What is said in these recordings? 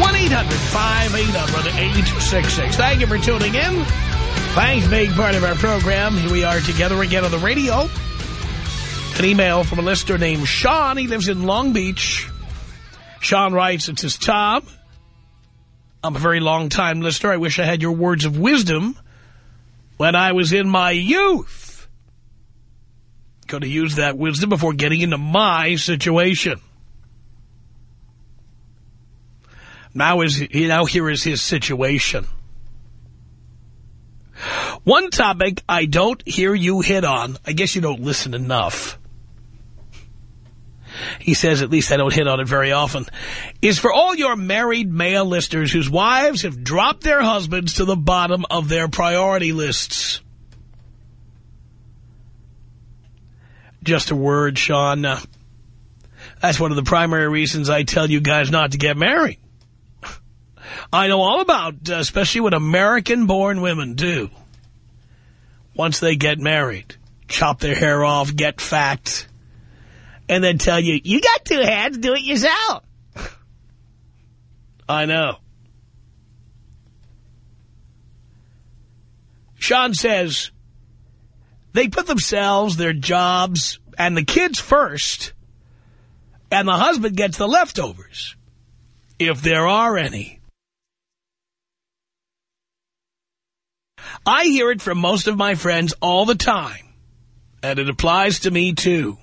1-800-5800-866. Thank you for tuning in. Thanks for being part of our program. Here we are together again on the radio. An email from a listener named Sean. He lives in Long Beach. Sean writes, it says, Tom, I'm a very long-time listener. I wish I had your words of wisdom when I was in my youth. Could have used that wisdom before getting into my situation. Now is now here is his situation. One topic I don't hear you hit on, I guess you don't listen enough. He says, at least I don't hit on it very often, is for all your married male listeners whose wives have dropped their husbands to the bottom of their priority lists. Just a word, Sean. That's one of the primary reasons I tell you guys not to get married. I know all about, uh, especially what American-born women do. Once they get married, chop their hair off, get fat, and then tell you, you got two hands, do it yourself. I know. Sean says they put themselves, their jobs, and the kids first, and the husband gets the leftovers, if there are any. I hear it from most of my friends all the time, and it applies to me too.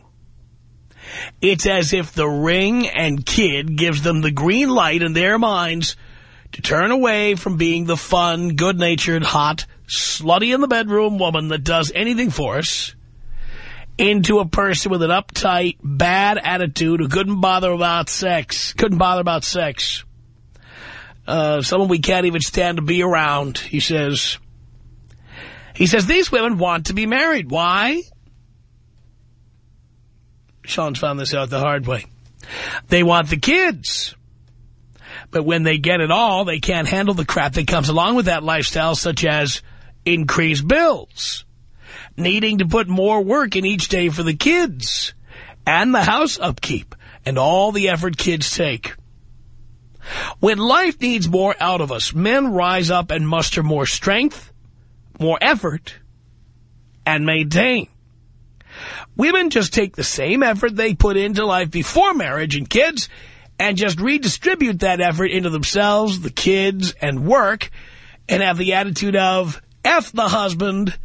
It's as if the ring and kid gives them the green light in their minds to turn away from being the fun, good-natured, hot, slutty in the bedroom woman that does anything for us into a person with an uptight, bad attitude who couldn't bother about sex, couldn't bother about sex. Uh, someone we can't even stand to be around, he says. He says, these women want to be married. Why? Sean's found this out the hard way. They want the kids. But when they get it all, they can't handle the crap that comes along with that lifestyle, such as increased bills, needing to put more work in each day for the kids, and the house upkeep, and all the effort kids take. When life needs more out of us, men rise up and muster more strength, more effort, and maintain. Women just take the same effort they put into life before marriage and kids and just redistribute that effort into themselves, the kids, and work, and have the attitude of, F the husband,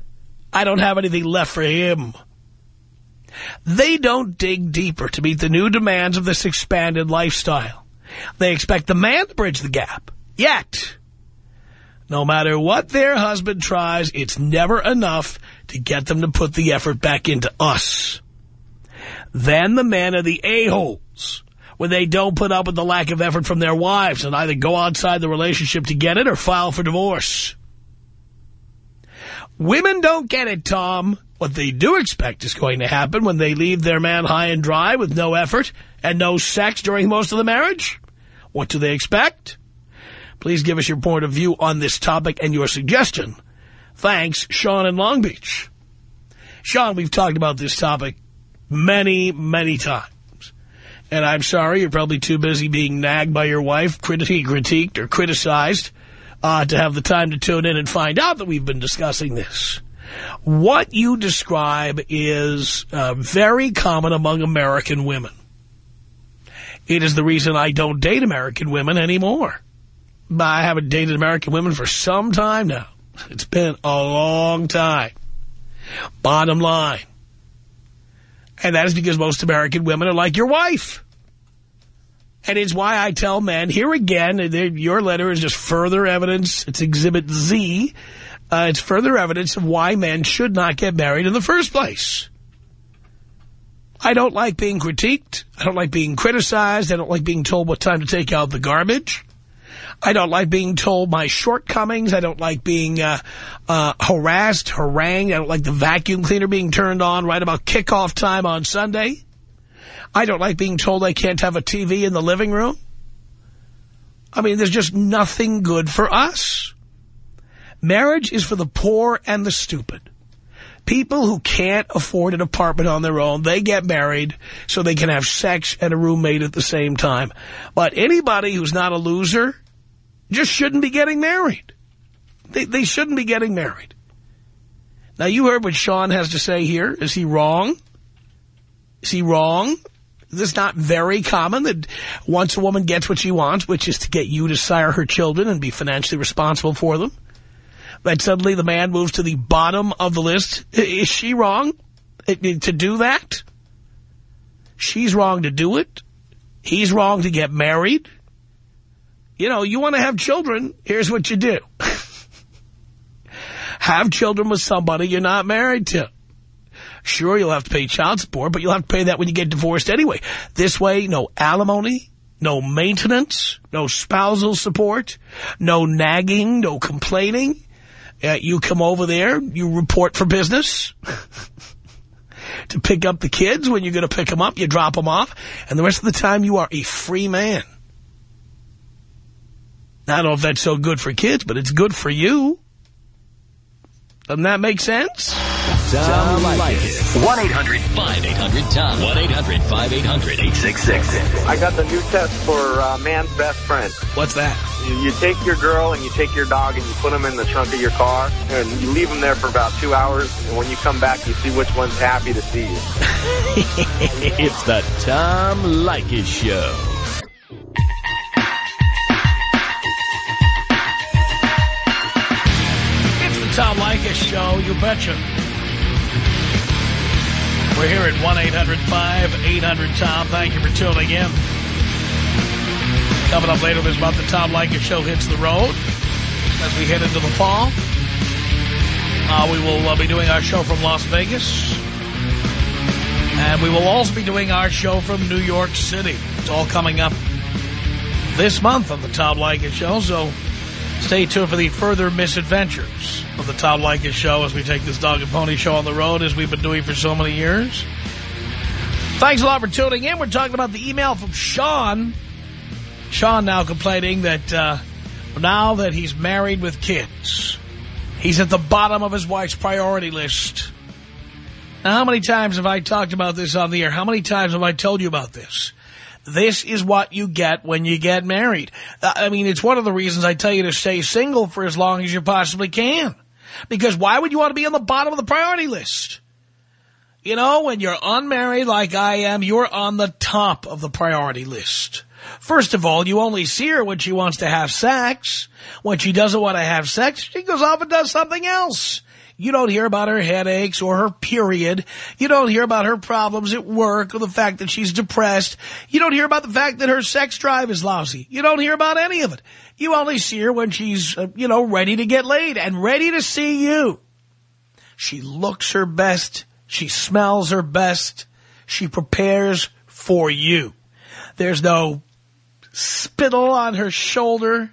I don't have anything left for him. They don't dig deeper to meet the new demands of this expanded lifestyle. They expect the man to bridge the gap. Yet, no matter what their husband tries, it's never enough to get them to put the effort back into us. Then the men are the a-holes when they don't put up with the lack of effort from their wives and either go outside the relationship to get it or file for divorce. Women don't get it, Tom. What they do expect is going to happen when they leave their man high and dry with no effort and no sex during most of the marriage. What do they expect? Please give us your point of view on this topic and your suggestion. Thanks, Sean in Long Beach. Sean, we've talked about this topic many, many times. And I'm sorry, you're probably too busy being nagged by your wife, criti critiqued or criticized, uh, to have the time to tune in and find out that we've been discussing this. What you describe is uh, very common among American women. It is the reason I don't date American women anymore. I haven't dated American women for some time now. It's been a long time. Bottom line. And that is because most American women are like your wife. And it's why I tell men, here again, your letter is just further evidence. It's Exhibit Z. Uh, it's further evidence of why men should not get married in the first place. I don't like being critiqued. I don't like being criticized. I don't like being told what time to take out the garbage. I don't like being told my shortcomings. I don't like being uh, uh, harassed, harangued. I don't like the vacuum cleaner being turned on right about kickoff time on Sunday. I don't like being told I can't have a TV in the living room. I mean, there's just nothing good for us. Marriage is for the poor and the stupid. People who can't afford an apartment on their own, they get married so they can have sex and a roommate at the same time. But anybody who's not a loser just shouldn't be getting married. They, they shouldn't be getting married. Now, you heard what Sean has to say here. Is he wrong? Is he wrong? Is this not very common that once a woman gets what she wants, which is to get you to sire her children and be financially responsible for them, that suddenly the man moves to the bottom of the list? Is she wrong uh, uh, to do that? She's wrong to do it. He's wrong to get married you know, you want to have children, here's what you do. have children with somebody you're not married to. Sure, you'll have to pay child support, but you'll have to pay that when you get divorced anyway. This way, no alimony, no maintenance, no spousal support, no nagging, no complaining. Uh, you come over there, you report for business to pick up the kids. When you're going to pick them up, you drop them off. And the rest of the time, you are a free man. I don't know if that's so good for kids, but it's good for you. Doesn't that make sense? Tom Leykis. 1-800-5800-TOM. 1-800-5800-866. I got the new test for uh, man's best friend. What's that? You, you take your girl and you take your dog and you put them in the trunk of your car and you leave them there for about two hours. And when you come back, you see which one's happy to see you. it's the Tom Leykis Show. Tom Leykis Show, you betcha. We're here at 1-800-5800-TOM. Thank you for tuning in. Coming up later this month, the Tom Leykis Show hits the road as we head into the fall. Uh, we will uh, be doing our show from Las Vegas. And we will also be doing our show from New York City. It's all coming up this month on the Tom Leykis Show, so stay tuned for the further misadventures of the Tom Leykis Show as we take this dog and pony show on the road as we've been doing for so many years. Thanks a lot for tuning in. We're talking about the email from Sean. Sean now complaining that uh, now that he's married with kids, he's at the bottom of his wife's priority list. Now, how many times have I talked about this on the air? How many times have I told you about this? This is what you get when you get married. I mean, it's one of the reasons I tell you to stay single for as long as you possibly can. Because why would you want to be on the bottom of the priority list? You know, when you're unmarried like I am, you're on the top of the priority list. First of all, you only see her when she wants to have sex. When she doesn't want to have sex, she goes off and does something else. You don't hear about her headaches or her period. You don't hear about her problems at work or the fact that she's depressed. You don't hear about the fact that her sex drive is lousy. You don't hear about any of it. You only see her when she's, uh, you know, ready to get laid and ready to see you. She looks her best. She smells her best. She prepares for you. There's no spittle on her shoulder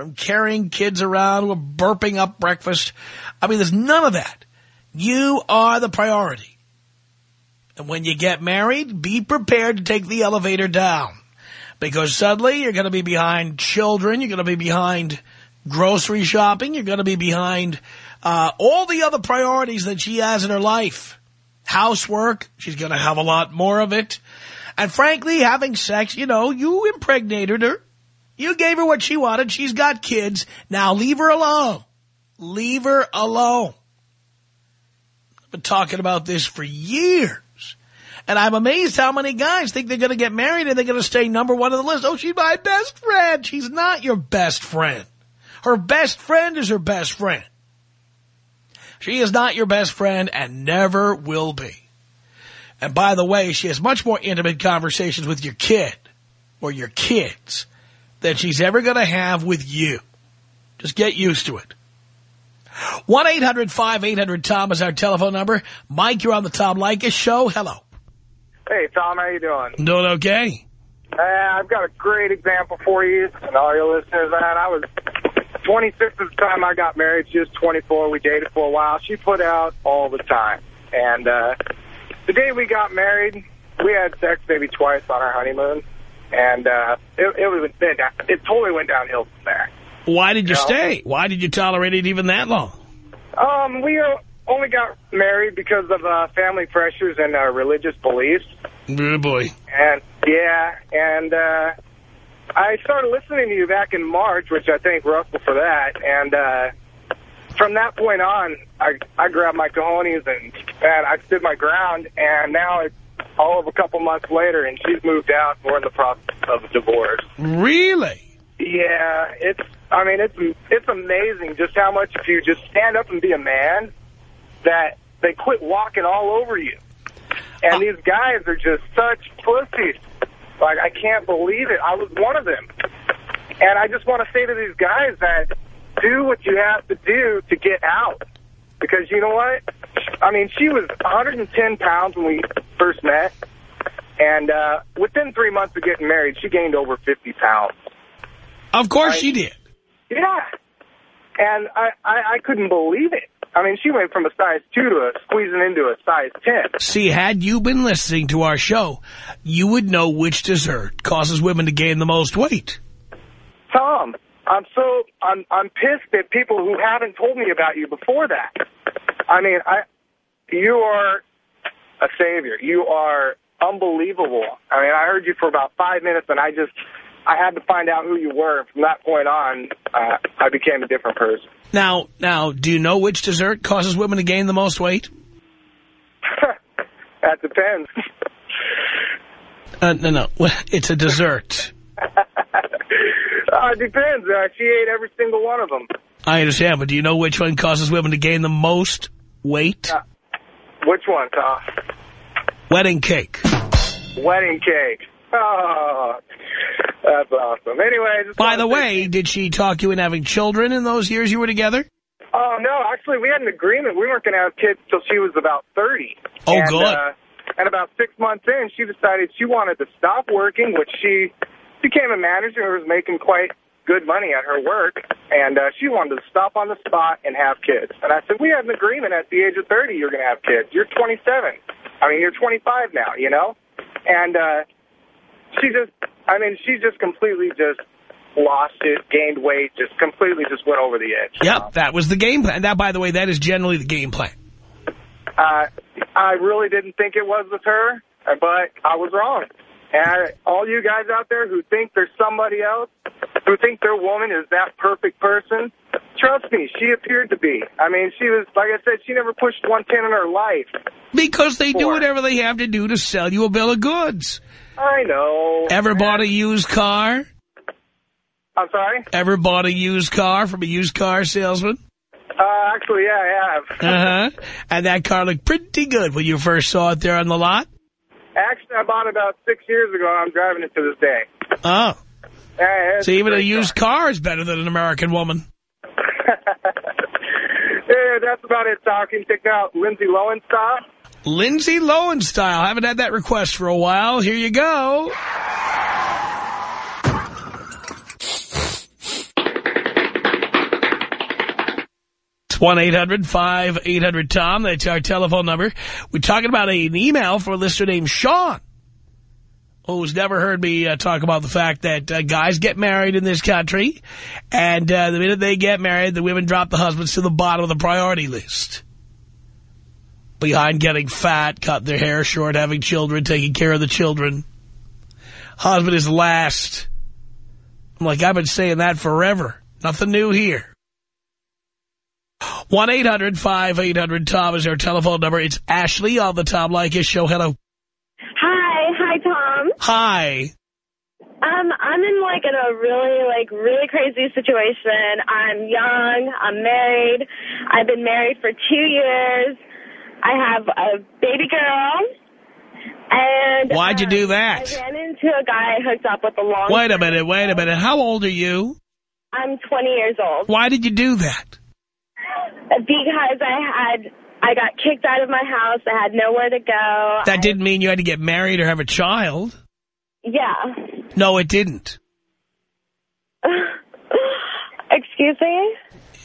from carrying kids around or burping up breakfast. I mean, there's none of that. You are the priority. And when you get married, be prepared to take the elevator down. Because suddenly you're going to be behind children. You're going to be behind grocery shopping. You're going to be behind uh, all the other priorities that she has in her life. Housework. She's going to have a lot more of it. And frankly, having sex, you know, you impregnated her. You gave her what she wanted. She's got kids. Now leave her alone. Leave her alone. I've been talking about this for years. And I'm amazed how many guys think they're going to get married and they're going to stay number one on the list. Oh, she's my best friend. She's not your best friend. Her best friend is her best friend. She is not your best friend and never will be. And by the way, she has much more intimate conversations with your kid or your kids than she's ever going to have with you. Just get used to it. 1-800-5800-TOM is our telephone number. Mike, you're on the Tom Leykis show. Hello. Hey, Tom, how you doing? Doing okay? Uh, I've got a great example for you and all your listeners. Man, I was 26 at the time I got married. She was 24. We dated for a while. She put out all the time. And uh, the day we got married, we had sex maybe twice on our honeymoon. And uh, it, it, was, it totally went downhill from there. Why did you, you know? stay? Why did you tolerate it even that long? Um, we only got married because of uh, family pressures and uh, religious beliefs. Oh, boy. And, yeah, and uh, I started listening to you back in March, which I thank Russell for that. And uh, from that point on, I, I grabbed my cojones and, and I stood my ground. And now it's all of a couple months later, and she's moved out. We're in the process of divorce. Really? Yeah, it's. I mean, it's it's amazing just how much if you just stand up and be a man, that they quit walking all over you. And uh, these guys are just such pussies. Like, I can't believe it. I was one of them. And I just want to say to these guys that do what you have to do to get out. Because you know what? I mean, she was 110 pounds when we first met. And uh, within three months of getting married, she gained over 50 pounds. Of course she did. Yeah. And I, I, I couldn't believe it. I mean, she went from a size 2 to a squeezing into a size 10. See, had you been listening to our show, you would know which dessert causes women to gain the most weight. Tom, I'm so, I'm, I'm pissed at people who haven't told me about you before that. I mean, I, you are a savior. You are unbelievable. I mean, I heard you for about five minutes, and I just, I had to find out who you were. From that point on, uh, I became a different person. Now, now, do you know which dessert causes women to gain the most weight? that depends. Uh, no, no, it's a dessert. uh, it depends. Uh, she ate every single one of them. I understand, but do you know which one causes women to gain the most weight? Uh, which one, Tom? Wedding cake. Wedding cake. Oh, that's awesome. Anyway. By the way, did she talk you into having children in those years you were together? Oh, no. Actually, we had an agreement. We weren't going to have kids till she was about 30. Oh, and, good. Uh, and about six months in, she decided she wanted to stop working, which she became a manager and was making quite good money at her work. And uh, she wanted to stop on the spot and have kids. And I said, we had an agreement at the age of 30 you're going to have kids. You're 27. I mean, you're 25 now, you know? And uh, she just, I mean, she just completely just lost it, gained weight, just completely just went over the edge. Yep, that was the game plan. That, by the way, that is generally the game plan. Uh, I really didn't think it was with her, but I was wrong. And all you guys out there who think there's somebody else, who think their woman is that perfect person, trust me, she appeared to be. I mean, she was, like I said, she never pushed 110 in her life. Because they do whatever they have to do to sell you a bill of goods. I know. Ever bought a used car? I'm sorry? Ever bought a used car from a used car salesman? Uh, actually, yeah, I have. uh-huh. And that car looked pretty good when you first saw it there on the lot? Actually, I bought it about six years ago, and I'm driving it to this day. Oh. Yeah, so even a, used car. car is better than an American woman. yeah, that's about it, Talking. Check out Lindsay Lohan style. Lindsay Lohan style. Haven't had that request for a while. Here you go. 1-800-5800-TOM. That's our telephone number. We're talking about an email from a listener named Sean, who's never heard me uh, talk about the fact that uh, guys get married in this country, and uh, the minute they get married, the women drop the husbands to the bottom of the priority list behind getting fat, cutting their hair short, having children, taking care of the children. Husband is last. I'm like, I've been saying that forever. Nothing new here. 1-800-5800-TOM is our telephone number. It's Ashley on the Tom Leykis show. Hello. Hi. Hi, Tom. Hi. Um, I'm in like in a really like really crazy situation. I'm young. I'm married. I've been married for two years. I have a baby girl. And Why'd you um, do that? I ran into a guy I hooked up with a long. Wait a minute, wait a minute. How old are you? I'm 20 years old. Why did you do that? Because I had I got kicked out of my house. I had nowhere to go. That I- didn't mean you had to get married or have a child. Yeah. No, it didn't. Excuse me.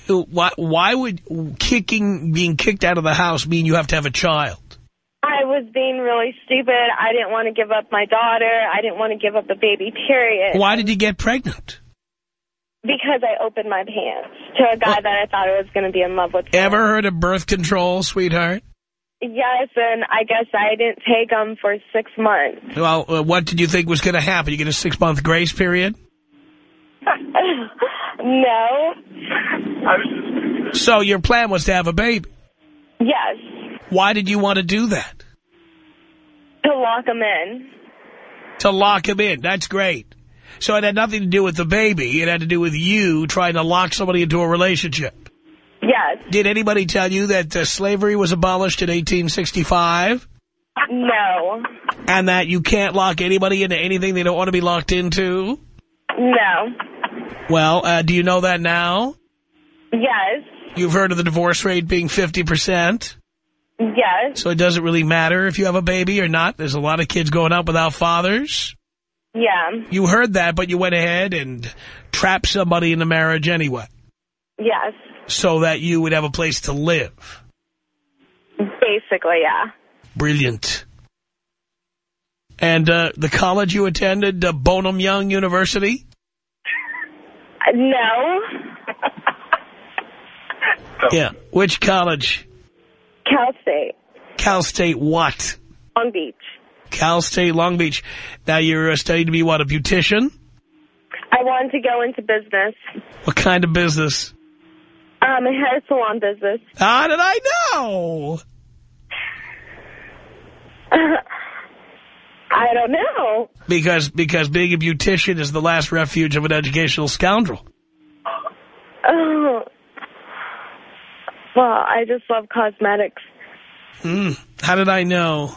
Why, why would kicking, being kicked out of the house mean you have to have a child? I was being really stupid. I didn't want to give up my daughter. I didn't want to give up the baby, period. Why did you get pregnant? Because I opened my pants to a guy that I thought I was going to be in love with. Ever heard of birth control, sweetheart? Yes, and I guess I didn't take them for six months. Well, uh, what did you think was going to happen? You get a six-month grace period? no. So your plan was to have a baby. Yes. Why did you want to do that? To lock him in. To lock him in. That's great. So it had nothing to do with the baby. It had to do with you trying to lock somebody into a relationship. Yes. Did anybody tell you that uh, slavery was abolished in 1865 No. and that you can't lock anybody into anything they don't want to be locked into? No. Well, uh, do you know that now? Yes. You've heard of the divorce rate being 50%, Yes. so it doesn't really matter if you have a baby or not. There's a lot of kids going out without fathers. Yeah. You heard that, but you went ahead and trapped somebody in the marriage anyway Yes. so that you would have a place to live. Basically, yeah. Brilliant. And uh, the college you attended, uh, Brigham Young University? No. Yeah. Which college? Cal State. Cal State what? Long Beach. Cal State Long Beach. Now you're uh, studying to be what, a beautician? I wanted to go into business. What kind of business? Um, a hair salon business. How did I know? I don't know. Because because being a beautician is the last refuge of an educational scoundrel. Oh. Well, I just love cosmetics. Hmm. How did I know?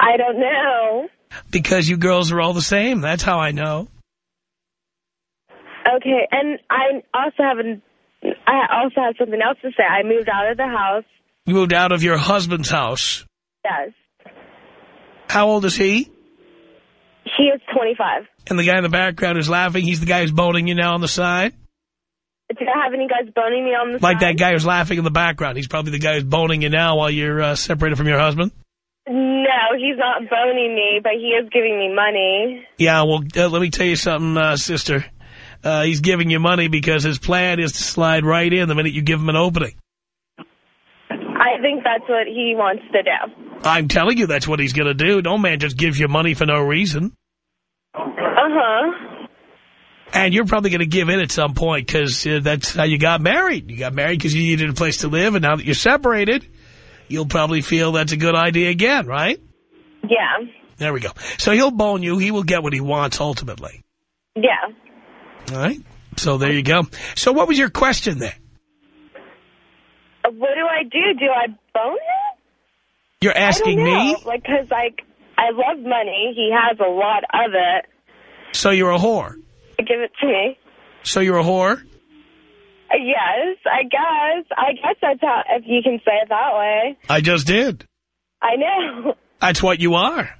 I don't know. Because you girls are all the same. That's how I know. Okay, and I also have an, I also have something else to say. I moved out of the house. You moved out of your husband's house. Yes. How old is he? He is 25. And the guy in the background is laughing. He's the guy who's boning you now on the side. Did I have any guys boning me on the Like side? Like that guy who's laughing in the background. He's probably the guy who's boning you now while you're uh, separated from your husband. No, he's not boning me, but he is giving me money. Yeah, well, uh, let me tell you something, uh, sister. Uh, he's giving you money because his plan is to slide right in the minute you give him an opening. I think that's what he wants to do. I'm telling you that's what he's going to do. No man just gives you money for no reason. Uh-huh. And you're probably going to give in at some point because uh, that's how you got married. You got married because you needed a place to live, and now that you're separated, you'll probably feel that's a good idea again, right? Yeah. There we go. So he'll bone you. He will get what he wants ultimately. Yeah. All right? So there you go. So what was your question there? What do I do? Do I bone him? You're asking me? Like, because, like, I love money. He has a lot of it. So you're a whore. Give it to me. So you're a whore? Yes, I guess. I guess that's how, if you can say it that way. I just did. I know. That's what you are.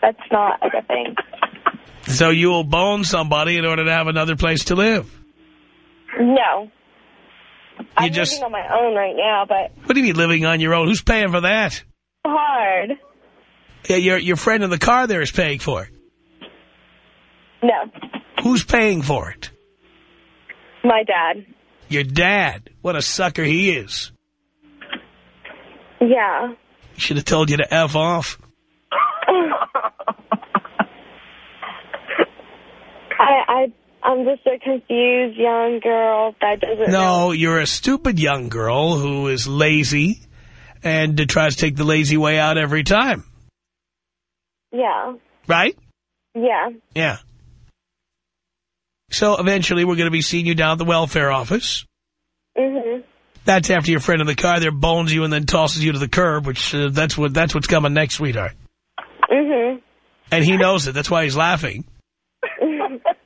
That's not a good thing. So you will bone somebody in order to have another place to live. No. I'm just- living on my own right now, but What do you mean living on your own? Who's paying for that? hard. Yeah, your your friend in the car there is paying for it. No. Who's paying for it? My dad. Your dad. What a sucker he is. Yeah. Should have told you to F off. I, I, I'm just a confused young girl that doesn't know. No, you're a stupid young girl who is lazy and tries to take the lazy way out every time. Yeah. right? Yeah. Yeah. So eventually we're going to be seeing you down at the welfare office. Mm -hmm. That's after your friend in the car there bones you and then tosses you to the curb, which uh, that's what that's what's coming next, sweetheart. Mm -hmm. And he knows it. That's why he's laughing.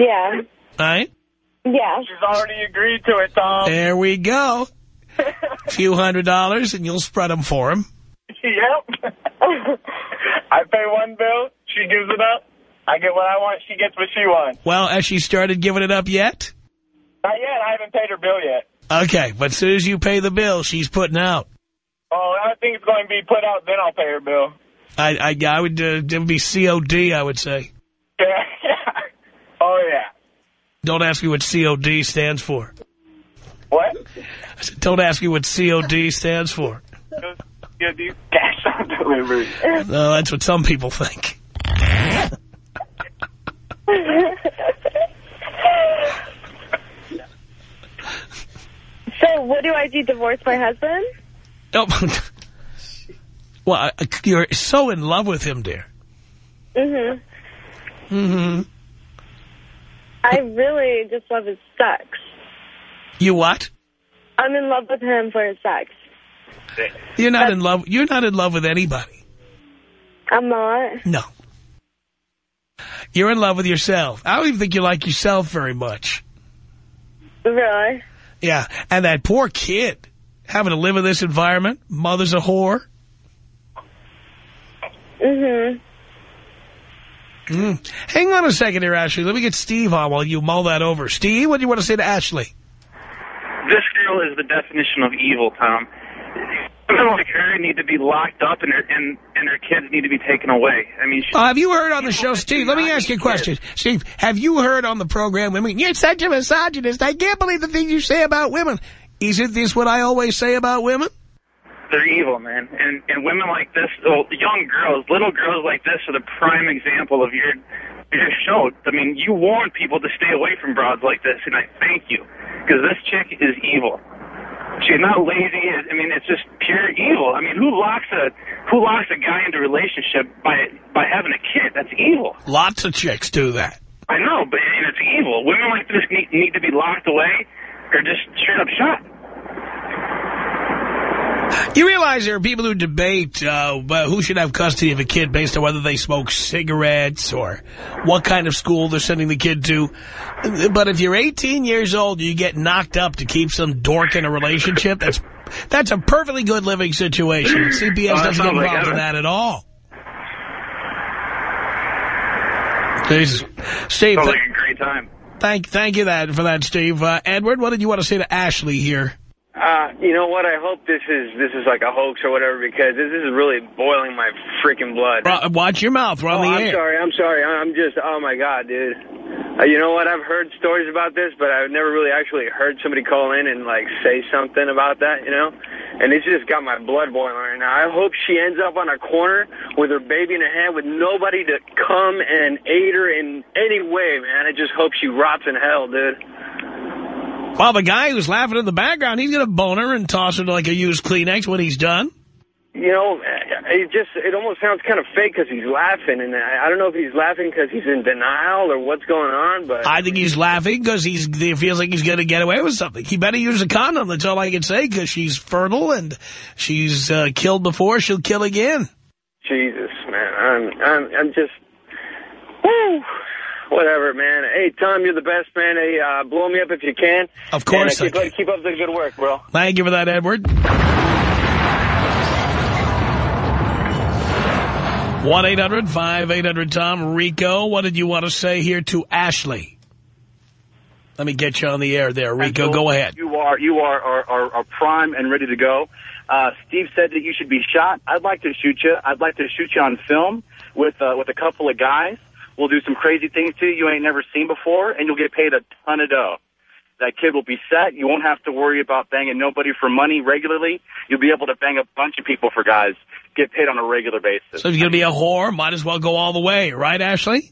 Yeah. Right? Yeah. She's already agreed to it, Tom. There we go. A few hundred dollars and you'll spread them for him. Yep. I pay one bill, she gives it up. I get what I want, she gets what she wants. Well, has she started giving it up yet? Not yet, I haven't paid her bill yet. Okay, but as soon as you pay the bill, she's putting out. Oh, I think it's going to be put out, then I'll pay her bill. I I, I would uh, it would be COD, I would say. Yeah, yeah. Oh, yeah. Don't ask me what COD stands for. What? I said, don't ask me what COD stands for. Yeah, do cash on delivery? No, that's what some people think. So, what do I do? Divorce my husband? Oh, well, you're so in love with him, dear. Mm-hmm. Mm-hmm. I really just love his sex. You what? I'm in love with him for his sex. You're not in love. You're not in love with anybody. I'm not. No. You're in love with yourself. I don't even think you like yourself very much. Really? Yeah, and that poor kid having to live in this environment. Mother's a whore. Mm-hmm. Mm. Hang on a second here, Ashley. Let me get Steve on while you mull that over. Steve, what do you want to say to Ashley? This girl is the definition of evil, Tom. Women like her need to be locked up, and her and and her kids need to be taken away. I mean, she, Uh, have you heard on the show, Steve? Let me ask you a question. Steve, have you heard on the program, women, you're such a misogynist. I can't believe the things you say about women. Isn't this what I always say about women? they're evil, man. And and women like this, well, young girls, little girls like this, are the prime example of your your show. I mean, you warn people to stay away from broads like this, and I thank you because this chick is evil. She's not lazy. I mean, it's just pure evil. I mean, who locks a who locks a guy into a relationship by by having a kid? That's evil. Lots of chicks do that. I know, but and it's evil. Women like this need, need to be locked away or just straight up shot. You realize there are people who debate uh, who should have custody of a kid based on whether they smoke cigarettes or what kind of school they're sending the kid to. But if you're 18 years old, you get knocked up to keep some dork in a relationship. That's that's a perfectly good living situation. CPS Oh, doesn't get like involved in that at all. Jesus. Steve, Sounds like a great time. thank thank you that for that, Steve. Uh, Edward, what did you want to say to Ashley here? Uh, you know what? I hope this is this is like a hoax or whatever because this is really boiling my freaking blood. Bro- Watch your mouth. We're oh, I'm air. sorry. I'm sorry. I'm just. Oh my god, dude. Uh, you know what? I've heard stories about this, but I've never really actually heard somebody call in and like say something about that. You know, and it's just got my blood boiling right now. I hope she ends up on a corner with her baby in her hand with nobody to come and aid her in any way, man. I just hope she rots in hell, dude. Well, the guy who's laughing in the background, he's going to bone her and toss her to like a used Kleenex when he's done. You know, it just it almost sounds kind of fake because he's laughing, and I I don't know if he's laughing because he's in denial or what's going on, but I think he's laughing because he feels like he's going to get away with something. He better use a condom. That's all I can say because she's fertile and she's uh, killed before. She'll kill again. Jesus, man, I'm I'm I'm just, whew, whatever, man. Hey, Tom, you're the best, man. Hey, uh, blow me up if you can. Of course and, uh, I keep, can. keep up the good work, bro. Thank you for that, Edward. one 800 tom Rico, what did you want to say here to Ashley? Let me get you on the air there, Rico. So Go ahead. You are you are, are, are, are prime and ready to go. Uh, Steve said that you should be shot. I'd like to shoot you. I'd like to shoot you on film with uh, with a couple of guys. We'll do some crazy things to you you ain't never seen before, and you'll get paid a ton of dough. That kid will be set. You won't have to worry about banging nobody for money regularly. You'll be able to bang a bunch of people for guys. Get paid on a regular basis. So if you're going to be a whore, might as well go all the way, right, Ashley?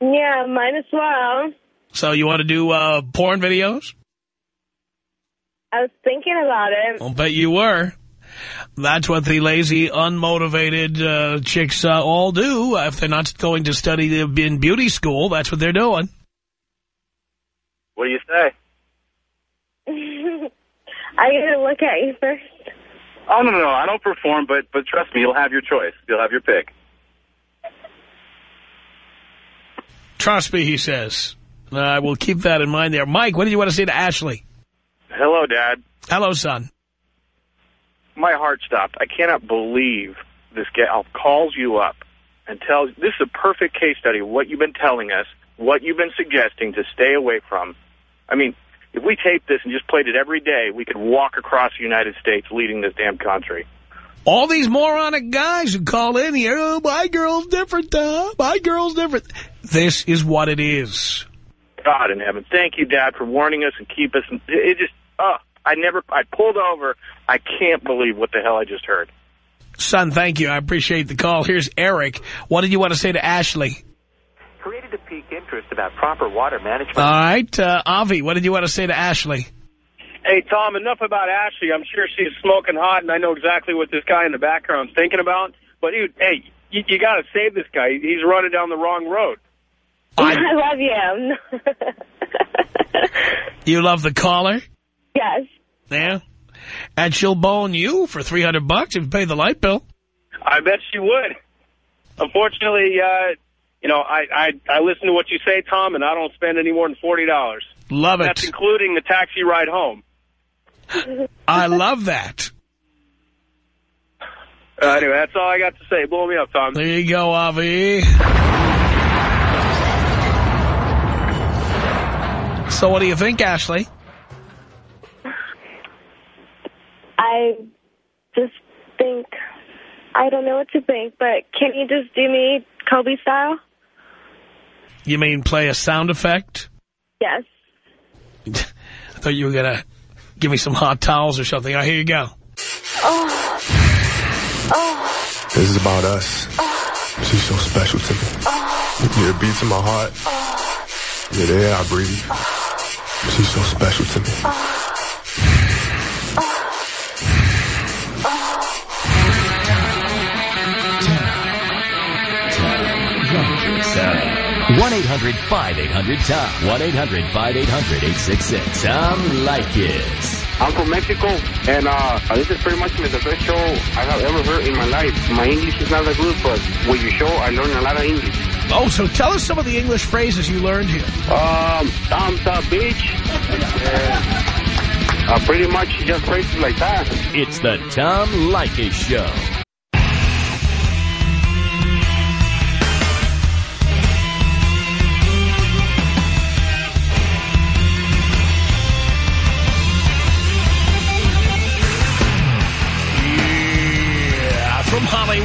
Yeah, might as well. So you want to do uh, porn videos? I was thinking about it. I'll bet you were. That's what the lazy, unmotivated uh, chicks uh, all do. If they're not going to study in beauty school, that's what they're doing. What do you say? I gotta look at you first. Oh, no, no, no. I don't perform, but, but trust me, you'll have your choice. You'll have your pick. Trust me, he says. I will keep that in mind there. Mike, what did you want to say to Ashley? Hello, Dad. Hello, son. My heart stopped. I cannot believe this gal calls you up and tells, this is a perfect case study of what you've been telling us, what you've been suggesting to stay away from. I mean, if we taped this and just played it every day, we could walk across the United States leading this damn country. All these moronic guys who call in here, oh, my girl's different, Tom. My girl's different. This is what it is. God in heaven, thank you, Dad, for warning us and keep us. It just, oh, I never, I pulled over. I can't believe what the hell I just heard. Son, thank you. I appreciate the call. Here's Eric. What did you want to say to Ashley? Created a peak interest about proper water management. All right. Uh, Avi, what did you want to say to Ashley? Hey, Tom, enough about Ashley. I'm sure she's smoking hot, and I know exactly what this guy in the background's thinking about. But, dude, hey, you, you got to save this guy. He's running down the wrong road. I, love you. You love the caller? yes. Yeah. And she'll bone you for 300 bucks if you pay the light bill. I bet she would. Unfortunately, uh, you know, I, I, I listen to what you say, Tom, and I don't spend any more than $40. Love That's it. That's including the taxi ride home. I love that. Uh, anyway, that's all I got to say. Blow me up, Tom. There you go, Avi. So what do you think, Ashley? I just think, I don't know what to think, but can you just do me Kobe style? You mean play a sound effect? Yes. I thought you were going to give me some hot towels or something. All right, here you go. Oh. Oh. This is about us. She's so special to me. Yeah, it beats in my heart. Yeah, the air I breathe. She's so special to me. One 800 tom 1-800-5800-866. Tom Leykis. I'm from Mexico, and uh, this is pretty much the best show I have ever heard in my life. My English is not that good, but with your show, I learned a lot of English. Oh, so tell us some of the English phrases you learned here. Um, thumbs up, bitch. Uh, uh, pretty much just phrases like that. It's the Tom Leykis Show.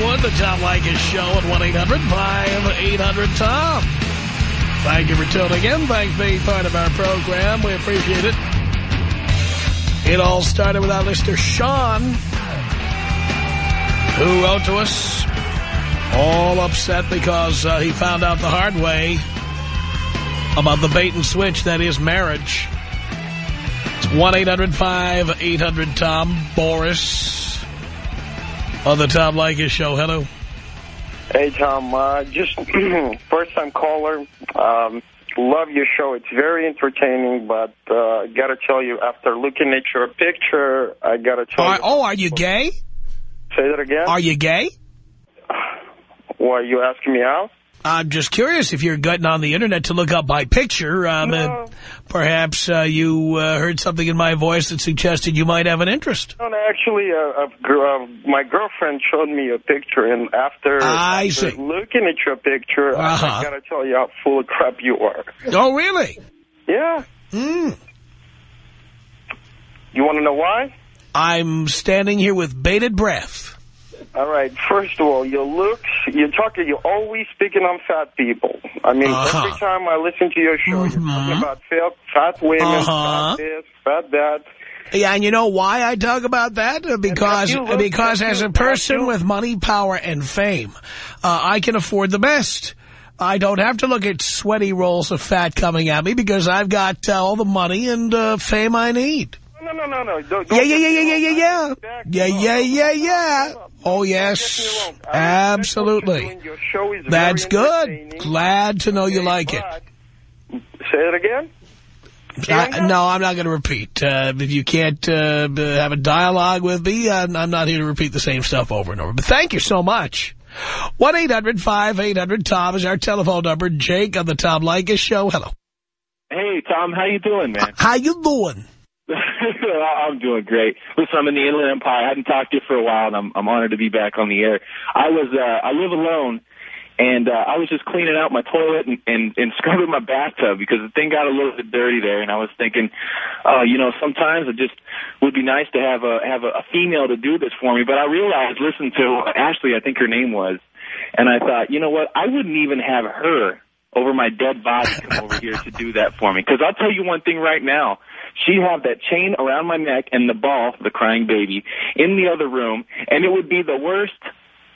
Hollywood, the Tom Leykis Show at 1-800-5800-TOM. Thank you for tuning in. Thanks for being part of our program. We appreciate it. It all started with our listener, Sean, who wrote to us all upset because uh, he found out the hard way about the bait and switch that is marriage. It's 1-800-5800-TOM. Boris on the Tom Leykis Show. Hello. Hey, Tom. Uh, just first-time caller. Um, love your show. It's very entertaining, but uh, got to tell you, after looking at your picture, I got to tell Are, you. oh, are you gay? Say that again? Are you gay? Why, are you asking me out? I'm just curious if you're getting on the Internet to look up my picture. Um, No. perhaps uh, you uh, heard something in my voice that suggested you might have an interest. No, actually, uh, uh, my girlfriend showed me a picture, and after, I after see. looking at your picture, I- Uh-huh. I got to tell you how full of crap you are. Oh, really? Yeah. Mm. You want to know why? I'm standing here with bated breath. All right. First of all, your looks. You're talking. You're always speaking on fat people. I mean, Uh-huh. every time I listen to your show, you're Mhm. talking about fat, fat women, Uh-huh. fat this, fat that. Yeah, and you know why I talk about that? Uh, Because because as a person with money, power, and fame, uh, I can afford the best. I don't have to look at sweaty rolls of fat coming at me because I've got uh, all the money and uh, fame I need. No, no, no, no. Don't, Yeah, yeah, yeah, yeah, yeah, yeah, yeah. Yeah, yeah, yeah, yeah. Oh, yes. Absolutely. Your show is That's very good. Glad to know you like it. Say it again? I, no, I'm not going to repeat. Uh, if you can't uh, have a dialogue with me, I'm, I'm not here to repeat the same stuff over and over. But thank you so much. 1-800-5800-TOM is our telephone number. Jake on the Tom Leykis Show. Hello. Hey, Tom, how you doing, man? How you doing? I'm doing great. Listen, I'm in the Inland Empire. I hadn't talked to you for a while, and I'm, I'm honored to be back on the air. I was, uh, I live alone, and uh, I was just cleaning out my toilet and, and, and scrubbing my bathtub because the thing got a little bit dirty there, and I was thinking, uh, you know, sometimes it just would be nice to have a have a, a female to do this for me. But I realized, listen to Ashley, I think her name was, and I thought, you know what, I wouldn't even have her over my dead body come over here to do that for me. Because I'll tell you one thing right now. She'd have that chain around my neck and the ball, the crying baby, in the other room, and it would be the worst,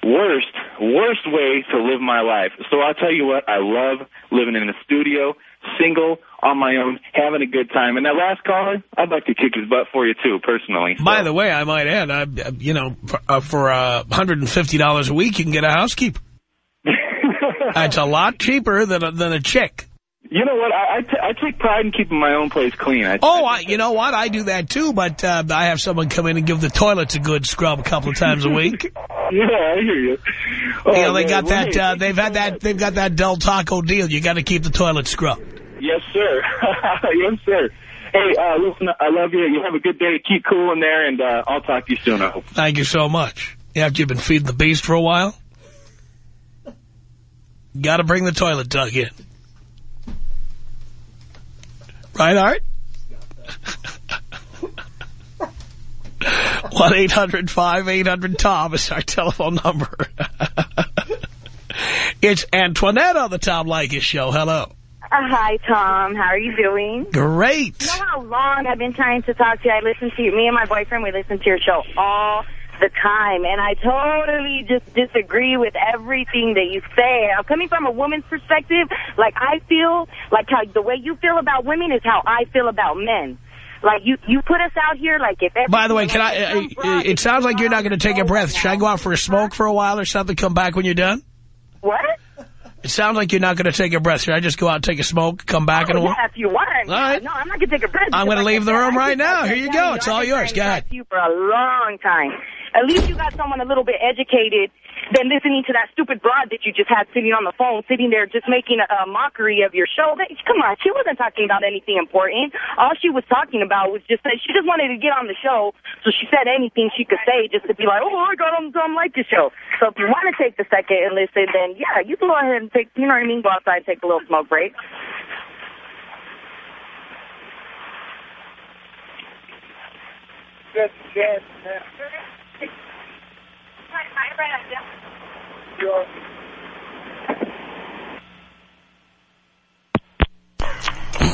worst, worst way to live my life. So I'll tell you what, I love living in a studio, single, on my own, having a good time. And that last caller, I'd like to kick his butt for you too, personally. By the way, I might add, I, you know, for, uh, for uh, $150 a week, you can get a housekeeper. That's a lot cheaper than a, than a chick. You know what? I, I, t I take pride in keeping my own place clean. I, Oh, I, you know what? I do that too, but uh, I have someone come in and give the toilets a good scrub a couple of times a week. yeah, I hear you. Oh, you know, they man, got that. Uh, they've had that. They've got that Del Taco deal. You got to keep the toilet scrubbed. Yes, sir. yes, sir. Hey, uh, listen, I love you. You have a good day. Keep cool in there, and uh, I'll talk to you soon, I hope. Thank you so much. After you've been feeding the beast for a while, got to bring the toilet dug in. Right, Art? 1-800-5800-TOM is our telephone number. it's Antoinette on the Tom Leykis Show. Hello. Uh, hi, Tom. How are you doing? Great. You know how long I've been trying to talk to you? I listen to you. Me and my boyfriend, we listen to your show all the time. And I totally just disagree with everything that you say. Coming from a woman's perspective. Like, I feel like how the way you feel about women is how I feel about men. Like, you, you put us out here like if By the way, can I? Uh, uh, it sounds like you're not going to take a breath. Should I go out for a smoke for a while or something? Come back when you're done. What? It sounds like you're not going to take a breath. Should I just go out and take a smoke, come back in a Oh, while? yeah, if you want. All right. No, I'm not going to take a breath. I'm gonna leave the room right now. Here you go. It's all yours. Go ahead. you for a long time. At least you got someone a little bit educated than listening to that stupid broad that you just had sitting on the phone, sitting there just making a, a mockery of your show. That, come on, she wasn't talking about anything important. All she was talking about was just that she just wanted to get on the show, so she said anything she could say just to be like, oh, I got on Tom Leykis show. So if you want to take the second and listen, then yeah, you can go ahead and take, you know what I mean, go outside and take a little smoke break. Good, good.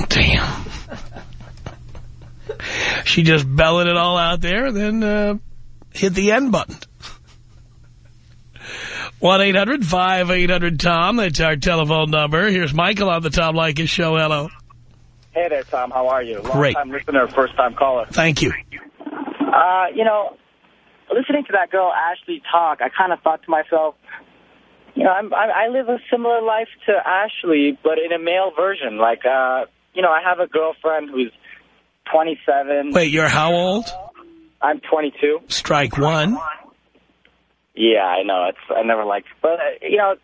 Damn. she just bellowed it all out there and then uh, hit the end button. 1-800-5800-TOM. That's our telephone number. Here's Michael on the Tom Leykis Show. Hello. Hey there, Tom. How are you? Long Great. time listener, first time caller. Thank you. Uh, you know, listening to that girl Ashley talk, I kind of thought to myself, you know, I'm, I, I live a similar life to Ashley, but in a male version. Like, uh, you know, I have a girlfriend who's 27. Wait, you're how old? I'm 22. Strike one. Yeah, I know. It's I never liked, but uh, you know,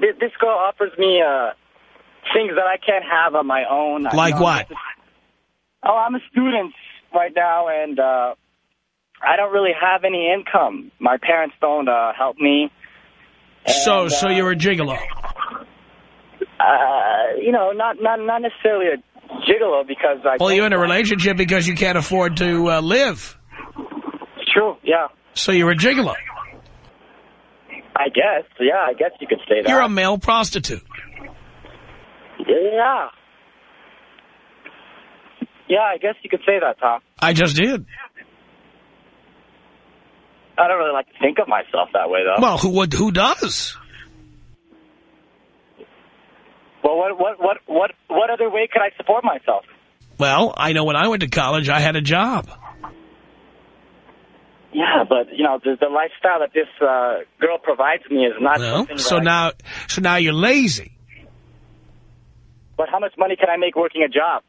th this girl offers me uh things that I can't have on my own. Like you know, what? Oh, I'm a student right now, and uh I don't really have any income. My parents don't uh help me. So, And, so uh, you're a gigolo. Uh, you know, not not not necessarily a gigolo because I. Well, you're in a relationship because you can't afford to uh, live. It's true. Yeah, So you're a gigolo. I guess. Yeah, I guess you could say that. You're a male prostitute. Yeah. Yeah, I guess you could say that, Tom. I just did. I don't really like to think of myself that way, though. Well, who would, who does? Well, what what what what what other way could I support myself? Well, I know when I went to college, I had a job. Yeah, but, you know, the, the lifestyle that this uh, girl provides me is not No. So I- now, so now you're lazy. But how much money can I make working a job?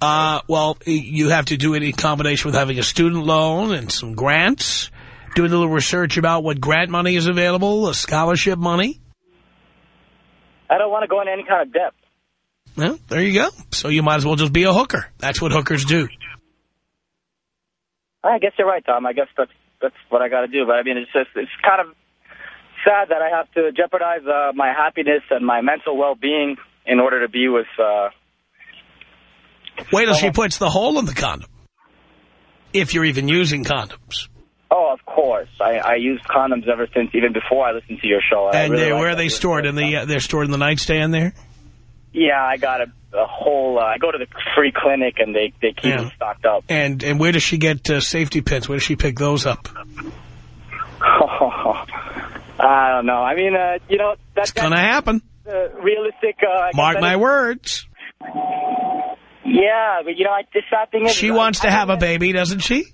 Uh, well, you have to do it in combination with having a student loan and some grants. Do a little research about what grant money is available, scholarship money. I don't want to go into any kind of debt. Well, there you go. So you might as well just be a hooker. That's what hookers do. I guess you're right, Tom. I guess that's that's what I got to do. But I mean, it's just it's kind of sad that I have to jeopardize uh, my happiness and my mental well-being in order to be with. Uh, Wait till she puts the hole in the condom. If you're even using condoms. Oh, of course. I, I used condoms ever since, even before I listened to your show. And really they, like where are they stored? In the uh, They're stored in the nightstand there? Yeah, I got a, a whole. Uh, I go to the free clinic and they they keep Yeah. them stocked up. And and where does she get uh, safety pins? Where does she pick those up? I don't know. I mean, uh, you know, that's Gonna happen. uh, realistic. Uh, Mark my words. Yeah, but you know, I, the sad thing is, She I- wants to I have a baby, doesn't she?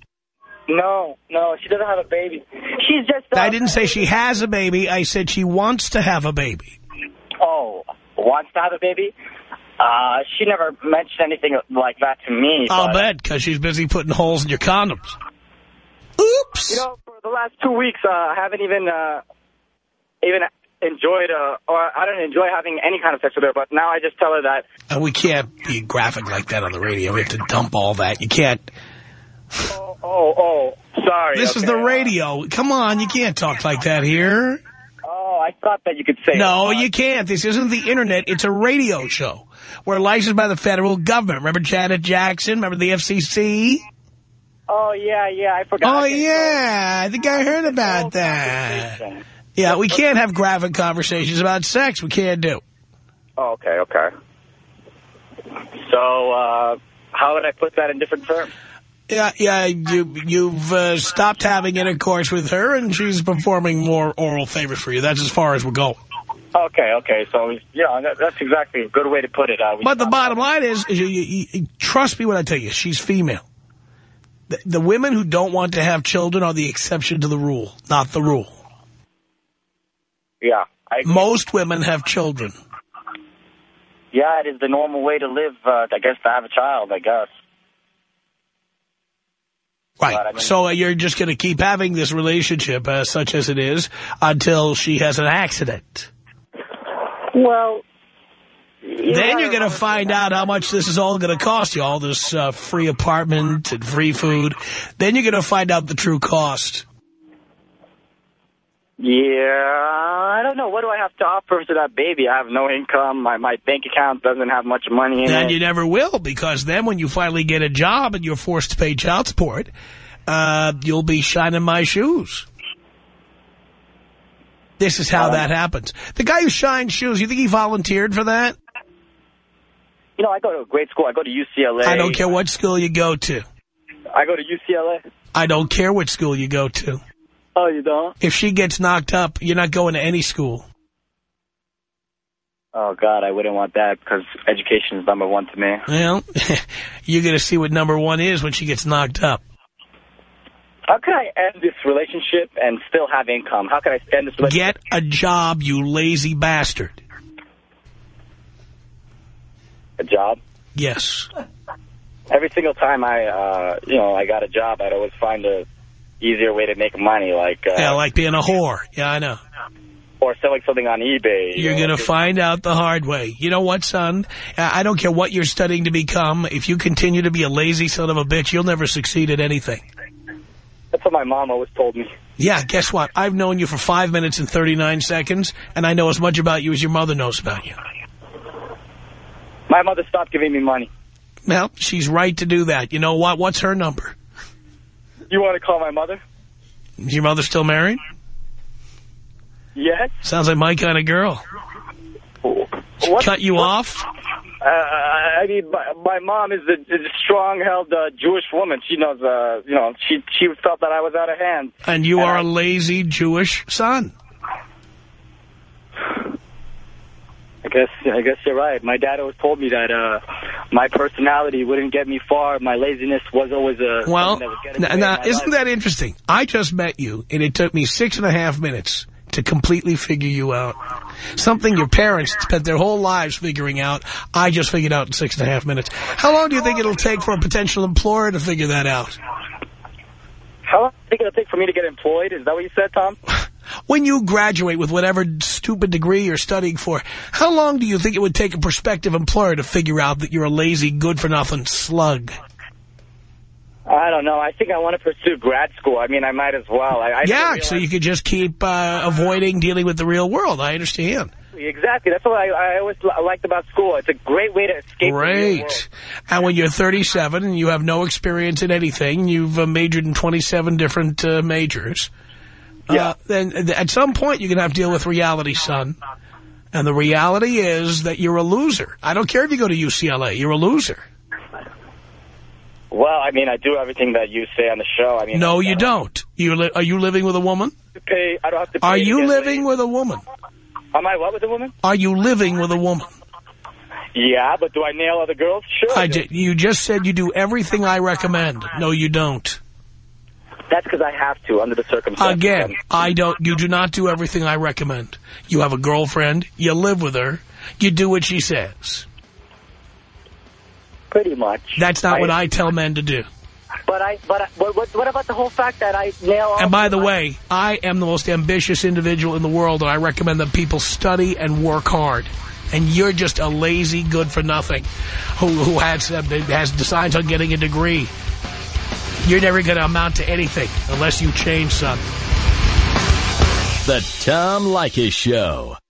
No, no, she doesn't have a baby. She's just. Uh, I didn't say she has a baby. I said she wants to have a baby. Oh, wants to have a baby? Uh, she never mentioned anything like that to me. I'll but, bet, because she's busy putting holes in your condoms. Oops. You know, for the last two weeks, uh, I haven't even uh, even enjoyed, uh, or I don't enjoy having any kind of sex with her. But now I just tell her that. And we can't be graphic like that on the radio. We have to dump all that. You can't. Oh, oh, oh sorry. This is the radio. Come on, you can't talk like that here. Oh, I thought that you could say. No, you can't. This isn't the Internet. It's a radio show. We're licensed by the federal government. Remember Janet Jackson? Remember the FCC? Oh yeah, yeah, I forgot. Oh, yeah. I think I heard about that. Yeah, we can't have graphic conversations about sex. We can't do. Oh, okay, okay. So, uh, how would I put that in different terms? Yeah, yeah, you, you've uh, stopped having intercourse with her, and she's performing more oral favors for you. That's as far as we're going. Okay, okay. So, yeah, that, that's exactly a good way to put it. Uh, we But the bottom line is, is you, you, you, trust me when I tell you, she's female. The, the women who don't want to have children are the exception to the rule, not the rule. Yeah. I, Most women have children. yeah, it is the normal way to live, uh, I guess, to have a child, I guess. Right. I mean- so uh, you're just going to keep having this relationship, uh, such as it is, until she has an accident. Well, Then you're going to find out how much this is all going to cost you, all this uh, free apartment and free food. Then you're going to find out the true cost. Yeah, I don't know. What do I have to offer to that baby? I have no income. My my bank account doesn't have much money in And it. you never will, because then when you finally get a job and you're forced to pay child support, uh, you'll be shining my shoes. This is how that happens. The guy who shines shoes, you think he volunteered for that? You know, I go to a great school. I go to UCLA. I don't care what school you go to. I go to UCLA. I don't care what school you go to. Oh, you don't? If she gets knocked up, you're not going to any school. Oh, God, I wouldn't want that because education is number one to me. Well, you're going to see what number one is when she gets knocked up. How can I end this relationship and still have income? How can I end this relationship? Get a job, you lazy bastard. a job? Yes. Every single time I, uh, you know, I got a job, I'd always find a easier way to make money, like, uh, Yeah, like being a whore. Yeah, I know. or selling something on eBay. you You're going to find out the hard way. You know what, son? I don't care what you're studying to become. If you continue to be a lazy son of a bitch, you'll never succeed at anything. That's what my mom always told me. Yeah, guess what? I've known you for five minutes and 39 seconds, and I know as much about you as your mother knows about you. My mother stopped giving me money. Well, she's right to do that. You know what? What's her number? You want to call my mother? Is your mother still married? Yes. Sounds like my kind of girl. What? cut you off? Uh, I mean, my, my mom is a, a strong-held uh, Jewish woman. She knows, uh, you know, she she felt that I was out of hand. And you are a lazy Jewish son. I guess I guess you're right. My dad always told me that uh, my personality wouldn't get me far. My laziness was always a Well, that was getting me now, in now, isn't life. that interesting? I just met you, and it took me six and a half minutes to completely figure you out. Something your parents spent their whole lives figuring out, I just figured out in six and a half minutes. How long do you think it'll take for a potential employer to figure that out? How long do you think it'll take for me to get employed? Is that what you said, Tom? When you graduate with whatever stupid degree you're studying for, how long do you think it would take a prospective employer to figure out that you're a lazy, good-for-nothing slug? I don't know. I think I want to pursue grad school. I mean, I might as well. I, I yeah, so you could just keep uh, avoiding dealing with the real world. I understand. Exactly. That's what I, I always liked about school. It's a great way to escape. Great. And when you're 37 and you have no experience in anything, you've uh, majored in 27 different uh, majors, Yeah. uh, then th- at some point you're going to have to deal with reality, son. And the reality is that you're a loser. I don't care if you go to UCLA. You're a loser. Well, I mean, I do everything that you say on the show. I mean, No, I you don't. You are you living with a woman? pay. I don't have to. Pay Are you living with a woman? Am I what with a woman? Are you living with a woman? Yeah, but do I nail other girls? Sure. I do. you just said you do everything I recommend. No, you don't. That's because I have to under the circumstances. Again, I don't. You do not do everything I recommend. You have a girlfriend. You live with her. You do what she says. Pretty much. That's not what I tell men to do. But I. But I, what, what? What about the whole fact that I nail? all And by the way, I am the most ambitious individual in the world, and I recommend that people study and work hard. And you're just a lazy, good-for-nothing who, who has, uh, has decides on getting a degree. You're never going to amount to anything unless you change, son. The Tom Leykis Show.